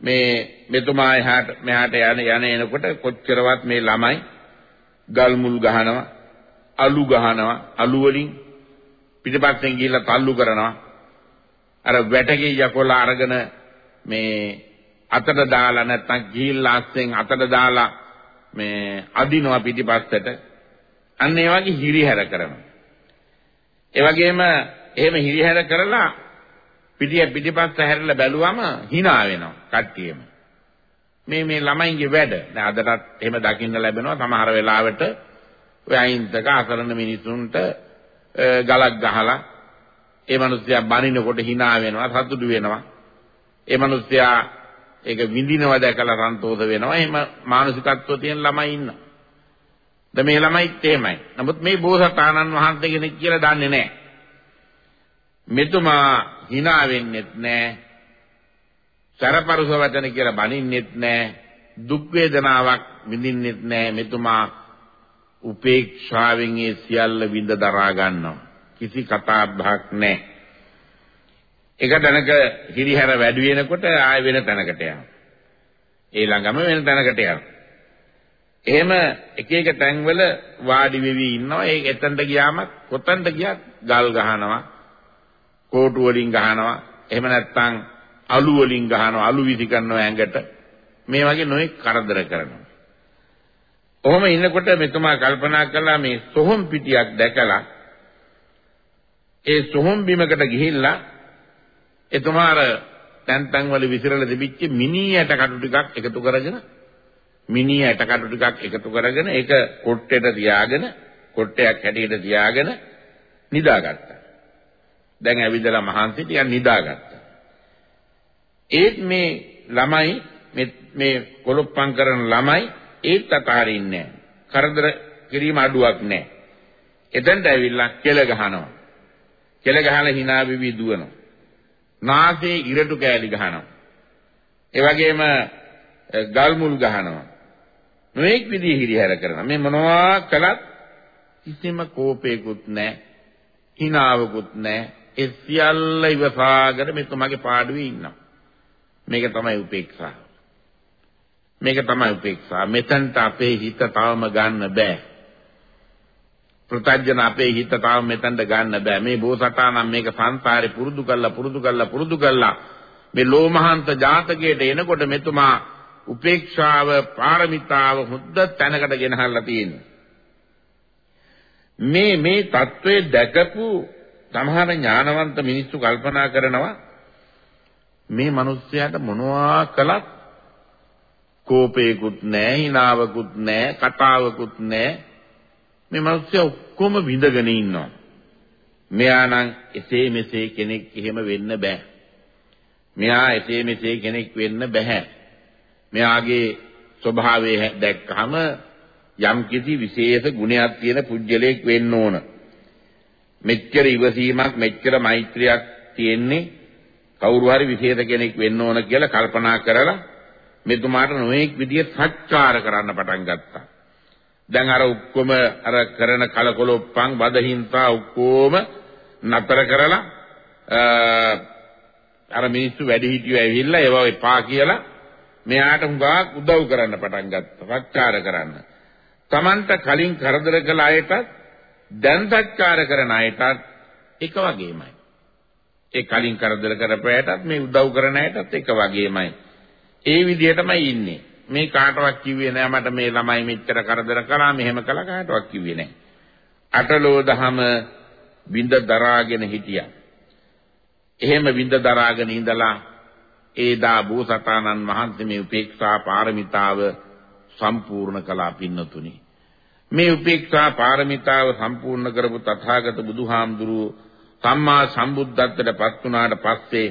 Speaker 2: මේ මෙතුමා එහාට මෙහාට යන යන එනකොට කොච්චරවත් මේ ළමයි ගල් මුල් ගහනවා, අලු ගහනවා, අලු වලින් පිටිපස්සෙන් ගිහිල්ලා තල්ලු කරනවා. අර වැටගේ යකොල අරගෙන මේ අතට දාලා නැත්තම් ගිහිල්ලා අස්සෙන් අතට දාලා මේ අදිනවා පිටිපස්සට. අන්න ඒ වගේ හිරිහැර කරනවා. ඒ වගේම එහෙම හිරිහැර කරලා පිටිය පිටිපස්ස හැරිලා බැලුවම hina වෙනවා කට්ටියම. මේ මේ ළමයින්ගේ වැඩ. දැන් අදටත් එහෙම දකින්න ලැබෙනවා සමහර වෙලාවට ඔය අහිංසක අසරණ මිනිසුන්ට ගලක් ගහලා ඒ මිනිස්සයා බනිනකොට hina වෙනවා, සතුටු වෙනවා. ඒ මිනිස්සයා ඒක විඳිනව දැකලා සන්තෝෂ වෙනවා. එහෙම මානසිකත්වය තියෙන ළමයි ඉන්නවා. ද මේ ළමයිත් එහෙමයි. නමුත් මේ බෝසතාණන් වහන්සේ කෙනෙක් කියලා දන්නේ නැහැ. මෙතුමා hina වෙන්නෙත් නැහැ. සරපරුස වචන කියලා බනින්නෙත් නැහැ. දුක් වේදනාවක් විඳින්නෙත් නැහැ. මෙතුමා උපේක්ෂාවෙන් ඒ සියල්ල විඳ දරා ගන්නවා. කිසි කතා බහක් නැහැ. එක තැනක හිරිහැර වැඩි වෙනකොට ආය වෙන තැනකට යනවා. ඒ ළඟම වෙන තැනකට යනවා. එහෙම එක එක තැන්වල වාඩි වෙවි ඉන්නවා. ඒ එතනට ගියාම කොතනට ගියත් ගල් ගහනවා. කෝටු වලින් ගහනවා. එහෙම නැත්නම් අලු වලින් ගහනවා. අලු විසි කරනවා ඇඟට. මේ වගේ නොයෙක් කරදර කරනවා. ඔහොම ඉන්නකොට මෙතුමා කල්පනා කළා මේ සොහොන් පිටියක් දැකලා ඒ සොහොන් බිමකට ගිහිල්ලා එතුමා අර තැන් තැන් වල විසිරලා තිබිච්ච මිනි ඇට කටු ටිකක් එකතු කරගෙන මිනි ඇට කටු ටිකක් එකතු කරගෙන ඒක කොට්ටේට තියාගෙන කොට්ටයක් හැටියට තියාගෙන නිදාගත්තා. දැන් ඇවිදලා මහන්සි ටිකක් නිදාගත්තා. ඒත් මේ ළමයි මේ මේ කොලොප්පම් කරන ළමයි ඒත් අතාරින්නේ නැහැ. කරදර කිරීම අඩුවක් නැහැ. එතෙන්ට ඇවිල්ලා කෙල ගහනවා. කෙල ගහලා hina වෙවි දුවනවා. නාසයේ ඉරටු කෑලි ගහනවා. ඒ වගේම ගල් මුල් ගහනවා. නොඑක් විදිහ හිරිහැර කරනවා. මේ මොනවා කළත් කිසිම කෝපයකුත් නැහැ. හිනාවකුත් නැහැ. ඒ සියල්ල ඉවසාගෙන මෙතුමාගේ පාඩුවේ ඉන්නවා. මේක තමයි උපේක්ෂාව. මේක තමයි උපේක්ෂා. මෙතනට අපේ හිත තාම ගන්න බෑ. ප්‍රත්‍යජන අපේ හිත තාම මෙතනට ගන්න බෑ. මේ බෝසතාණන් මේක සංසාරේ පුරුදු කළා පුරුදු කළා පුරුදු කළා. මේ ලෝමහාන්ත ජාතකයට එනකොට මෙතුමා උපේක්ෂාව පාරමිතාව හොද්ද තැනකට ගෙනහල්ලා තියෙනවා. මේ මේ தત્ත්වයේ දැකපු සමහර ඥානවන්ත මිනිස්සු කල්පනා කරනවා මේ මිනිස්යාට මොනවා කළත් කෝපේකුත් නැහැ, හිනාවකුත් නැහැ, කතාවකුත් නැහැ. මේ මිනිස්සයා ඔක්කොම විඳගෙන ඉන්නවා. මෙයා නම් එසේ මෙසේ කෙනෙක් එහෙම වෙන්න බෑ. මෙයා එසේ මෙසේ කෙනෙක් වෙන්න බෑ. මෙයාගේ ස්වභාවය දැක්කහම යම් කිසි විශේෂ ගුණයක් තියෙන පුජ්‍යලයක් වෙන්න ඕන. මෙච්චර ඉවසීමක් මෙච්චර මෛත්‍රියක් තියෙන්නේ කවුරු හරි විශේෂ කෙනෙක් වෙන්න ඕන කියලා කල්පනා කරලා මෙතුමාට නොඑක් විදියට සත්කාර කරන්න පටන් ගත්තා. දැන් අර ඔක්කොම අර කරන කලකොලොප්පන් බදහින්තා ඔක්කොම නතර කරලා අර මිනිස්සු වැඩි හිටියෝ ඇවිල්ලා ඒවා එපා කියලා මෙයාට හුඟක් උදව් කරන්න පටන් ගත්තා. සත්කාර කරන්න. Tamanta කලින් කරදර කළ අයටත් දැන් සත්කාර කරන අයටත් එක වගේමයි. ඒ කලින් කරදර කරපෑයටත් මේ උදව් කරන අයටත් එක වගේමයි. ඒ විදිහටමයි ඉන්නේ. මේ කාටවත් කිව්වේ නෑ මට මේ ළමයි මෙච්චර කරදර කළා මෙහෙම කළා කාටවත් කිව්වේ නෑ. අටලෝ දහම විඳ දරාගෙන හිටියා. එහෙම විඳ දරාගෙන ඉඳලා ඒදා බෝසතාණන් වහන්සේ මේ උපේක්ෂා පාරමිතාව සම්පූර්ණ කළා පින්නතුනි. මේ උපේක්ෂා පාරමිතාව සම්පූර්ණ කරපු තථාගත බුදුහාමුදුරුවෝ සම්මා සම්බුද්ධත්වයට පත් වුණාට පස්සේ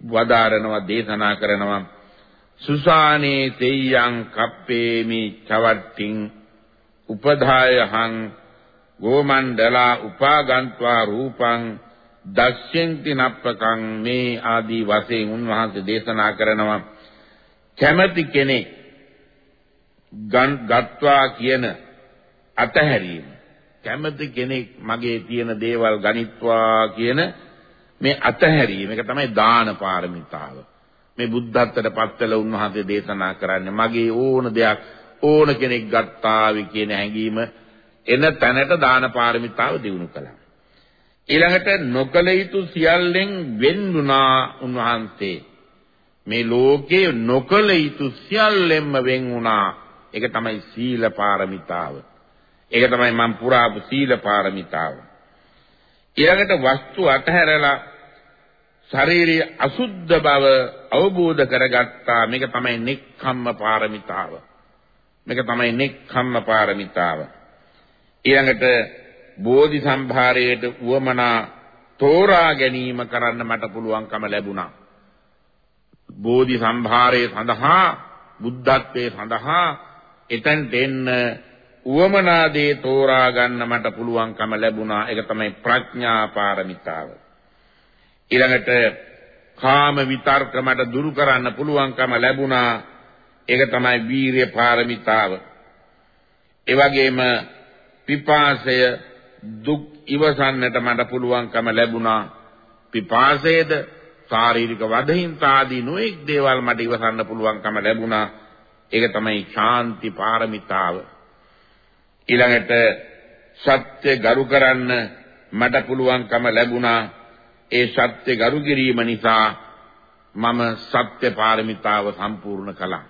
Speaker 2: වදාරනවා දේශනා කරනවා සුසානේ තෙය්‍යං කප්පේමි චවට්ටිං උපධායහං ගෝමණ්ඩලා උපාගන්त्वा රූපං දක්ෂෙන්ති නප්පකං මේ ආදී වශයෙන් උන්වහන්සේ දේශනා කරනවා. කැමැති කෙනෙක් ගත්වා කියන අතහැරීම කැමැති කෙනෙක් මගේ තියෙන දේවල් ගනිත්වා කියන මේ අතහැරීම එක තමයි දාන පාරමිතාව මේ බුද්ධත්වයට පත්වල උන්වහන්සේ දේශනා කරන්නේ මගේ ඕන දෙයක් ඕන කෙනෙක් ගත්තාවි කියන හැඟීම එන තැනට දාන පාරමිතාව දිනු කළා. ඊළඟට නොකල යුතු සියල්ලෙන් වෙන්ුණා උන්වහන්සේ. මේ ලෝකේ නොකල යුතු සියල්ලෙන්ම වෙන් වුණා. ඒක තමයි සීල පාරමිතාව. ඒක තමයි මම පුරාපු සීල පාරමිතාව. ඊළඟට වස්තු අතහැරලා ශාරීරික අසුද්ධ බව අවබෝධ කරගත්තා මේක තමයි නික්ඛම්ම පාරමිතාව මේක තමයි නික්ඛම්ම පාරමිතාව ඊළඟට බෝධි සම්භාරයේට උවමනා තෝරා ගැනීම කරන්න මට පුළුවන්කම ලැබුණා. බෝධි සම්භාරයේ සඳහා බුද්ධත්වයේ සඳහා එතෙන්ට එන්න උවමනා දේ තෝරා ගන්න මට පුළුවන්කම ලැබුණා. ඒක තමයි ප්‍රඥා පාරමිතාව. ඊළඟට කාම විතර්ක මට දුරු කරන්න පුළුවන්කම ලැබුණා. ඒක තමයි වීරිය පාරමිතාව. ඒ වගේම පිපාසය දුක් ඉවසන්නට මට පුළුවන්කම ලැබුණා. පිපාසයේද ශාරීරික වදහින්තා ආදී නොඑක් දේවල් මට ඉවසන්න පුළුවන්කම ලැබුණා. ඒක තමයි ශාන්ති පාරමිතාව. ඊළඟට සත්‍ය ගරු කරන්න මට පුළුවන්කම ලැබුණා. ඒ සත්‍ය ගරු කිරීම නිසා මම සත්‍ය පාරමිතාව සම්පූර්ණ කළා.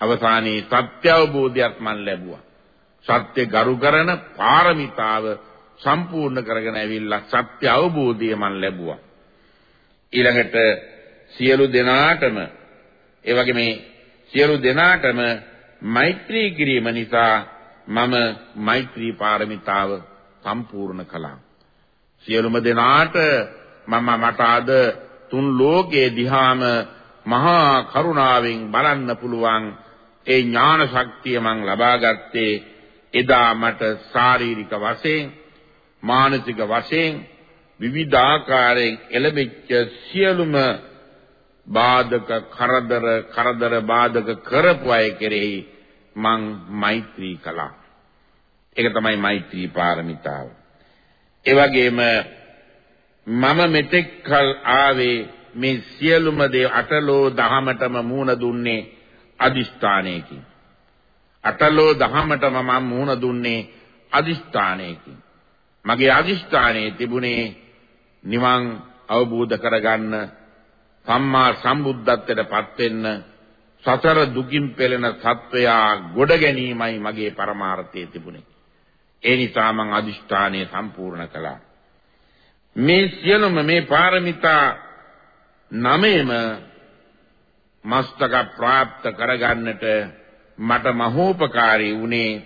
Speaker 2: අවසානයේ සත්‍ය අවබෝධයක් මන් ලැබුවා. සත්‍ය ගරු කරන පාරමිතාව සම්පූර්ණ කරගෙන ඇවිල්ලා සත්‍ය අවබෝධය මන් ලැබුවා. ඊළඟට සියලු දෙනාටම ඒ වගේ මේ සියලු දෙනාටම මෛත්‍රී කිරීම නිසා මම මෛත්‍රී පාරමිතාව සම්පූර්ණ කළා. සියලුම දෙනාට මම මට අද තුන් ලෝකයේ දිහාම මහා කරුණාවෙන් බලන්න පුළුවන් ඒ ඥාන ශක්තිය මං ලබා ගත්තේ එදා මට ශාරීරික වශයෙන් මානසික වශයෙන් විවිධාකාරයෙන් එළඹිච්ච සියලුම බාධක කරදර කරදර බාධක කරපු අය කෙරෙහි මං මෛත්‍රී කළා. ඒක තමයි මෛත්‍රී පාරමිතාව. ඒ වගේම මම මෙතෙක් කල ආවේ මේ සියලුම දේ අටලෝ දහමටම මූණ දුන්නේ අදිෂ්ඨානයකින්. අටලෝ දහමටම මම මූණ දුන්නේ අදිෂ්ඨානයකින්. මගේ අදිෂ්ඨානයේ තිබුණේ නිවන් අවබෝධ කරගන්න සම්මා සම්බුද්ධත්වයටපත් වෙන්න සතර දුකින් පෙළෙන සත්වයා ගොඩ ගැනීමයි මගේ පරමාර්ථය තිබුණේ. ඒ නිසා මං අදිෂ්ඨානය සම්පූර්ණ කළා. මේ සියලුම මේ පාරමිතා නමේම මස්තක ප්‍රාප්ත කරගන්නට මට මහෝපකාරී වුණේ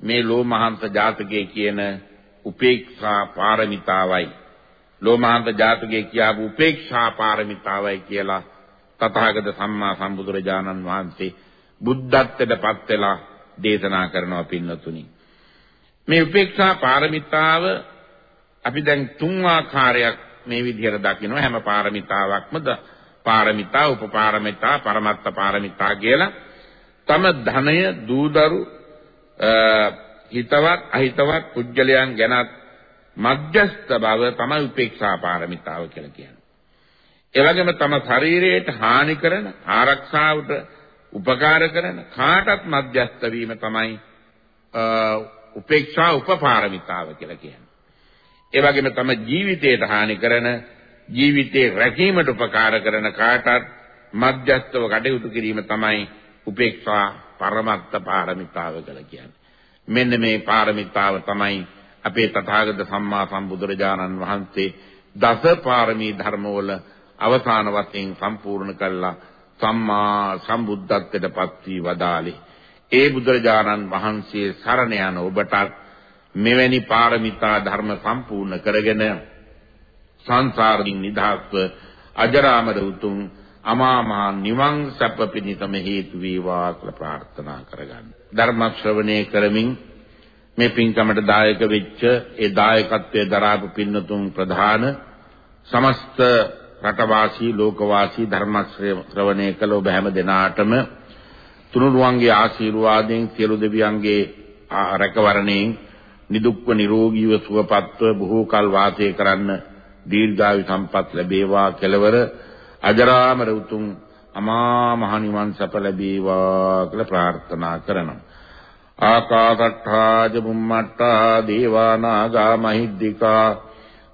Speaker 2: මේ ලෝමහංස ජාතකයේ කියන උපේක්ෂා පාරමිතාවයි ලෝමහංස ජාතකයේ කියාපු උපේක්ෂා පාරමිතාවයි කියලා තථාගත සම්මා සම්බුදුරජාණන් වහන්සේ බුද්ධත්වයටපත් වෙලා දේශනා කරනවා පින්නතුනි. මේ උපේක්ෂා පාරමිතාව අපි දැන් තුන් ආකාරයක් මේ විදිහට දකිනවා. හැම පාරමිතාවක්ම පාරමිතා උපපාරමිතා පරමත්ත පාරමිතා කියලා. තම ධනය දූදරු හිතවත් අහිතවත් පුජ්‍යලයන් ගැනත් මධ්‍යස්ත බව තමයි උපේක්ෂා පාරමිතාව කියලා කියන්නේ. ඒ වගේම තම ශරීරයට හානි කරන ආරක්ෂාවට උපකාර කරන කාටත් මධ්‍යස්ත වීම තමයි උපේක්ෂා උපපාරමිතාව කියලා කියන්නේ. ඒ වගේම තම ජීවිතයට හානි කරන ජීවිතේ රැකීමට උපකාර කරන කාටත් මධ්‍යස්තව කටයුතු කිරීම තමයි උපේක්ෂා පරමත්ත පාරමිතාව කියලා කියන්නේ. මෙන්න මේ පාරමිතාව තමයි අපේ තථාගත සම්මා සම්බුදුරජාණන් වහන්සේ දස පාරමී ධර්මවල අවසාන වශයෙන් සම්පූර්ණ කළා සම්මා සම්බුද්ධත්වයට පත් වී වදාළේ. ඒ බුදුරජාණන් වහන්සේ සරණ යන ඔබටත් මෙවැනි පාරමිතා ධර්ම සම්පූර්ණ කරගෙන සංසාරයෙන් නිදහස්ව අජරාමර උතුම් අමා මහ නිවන් සැප පිණිසම හේතු වේවා කියලා ප්‍රාර්ථනා කරගන්න. ධර්ම ශ්‍රවණය කරමින් මේ පින්කමට දායක වෙච්ච ඒ දායකත්වයේ දරාපු පින්නතුන් ප්‍රධාන සමස්ත රටවාසී ලෝකවාසී ධර්ම ශ්‍රවණය කළ ඔබ හැම දෙනාටම තුනුරුවන්ගේ ආශිර්වාදයෙන් සියලු දෙවියන්ගේ රැකවරණයෙන් නිදුක්ව නිරෝගීව සුවපත්ව බොහෝ කල් වාසය කරන්න දීර්ඝායු සම්පත් ලැබේවා කෙලවර අජරාමර උතුම් අමා මහ නිවන් සප ලැබේවා කියලා ප්‍රාර්ථනා කරනවා. ආකාශට්ඨා ජුම්මට්ඨා දේවා නාග මහිද්దికා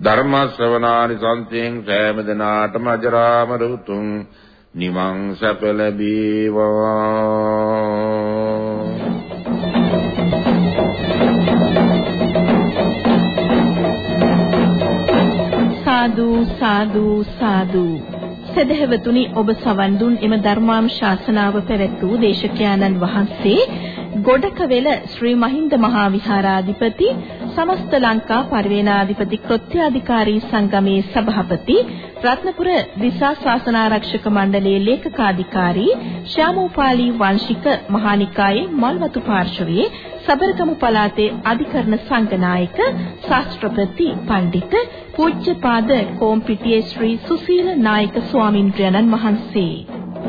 Speaker 2: ධර්ම ශ්‍රවණානි සංසයෙන් සෑම දිනාටම අජරාමර උතුම් නිවන් සැප ලැබේවා.
Speaker 1: සාදු සාදු සාදු. සදහෙවතුනි ඔබ සවන් දුන් එම ධර්මානුශාසනාව පැවැත් වූ දේශකයාණන් වහන්සේ ගොඩකවෙල ශ්‍රී මහින්ද මහා විහාරාධිපති සමස්ත ලංකා පරිවේනාධිපති කෘත්‍යාධිකාරී සංගමේ සභාපති රත්නපුර දිසා ශාසනාරක්ෂක මණ්ඩලයේ ලේකකාධිකාරී ශ්‍යාමෝපාලි වංශික මහානිකායේ මල්වතු පාර්ශවයේ සබරගමු පළාතේ අධිකරණ සංඝනායක ශාස්ත්‍රපති පඬිත පූජ්‍යපාද කෝම්පිටියේ ශ්‍රී සුසීල නායක ස්වාමින්ද්‍රයන්න් වහන්සේ.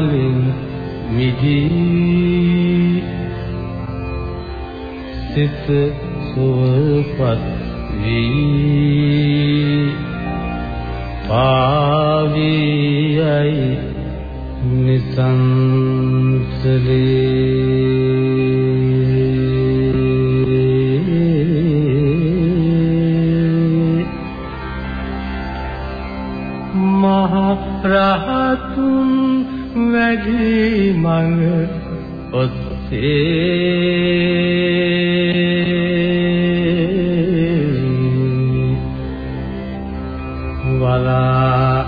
Speaker 3: මලින් මිදී. සිත සුවපත් වී. පාවියයි නිසංසලේ. වලා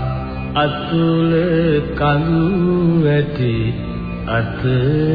Speaker 3: අතුල කඳු ඇති අතරේ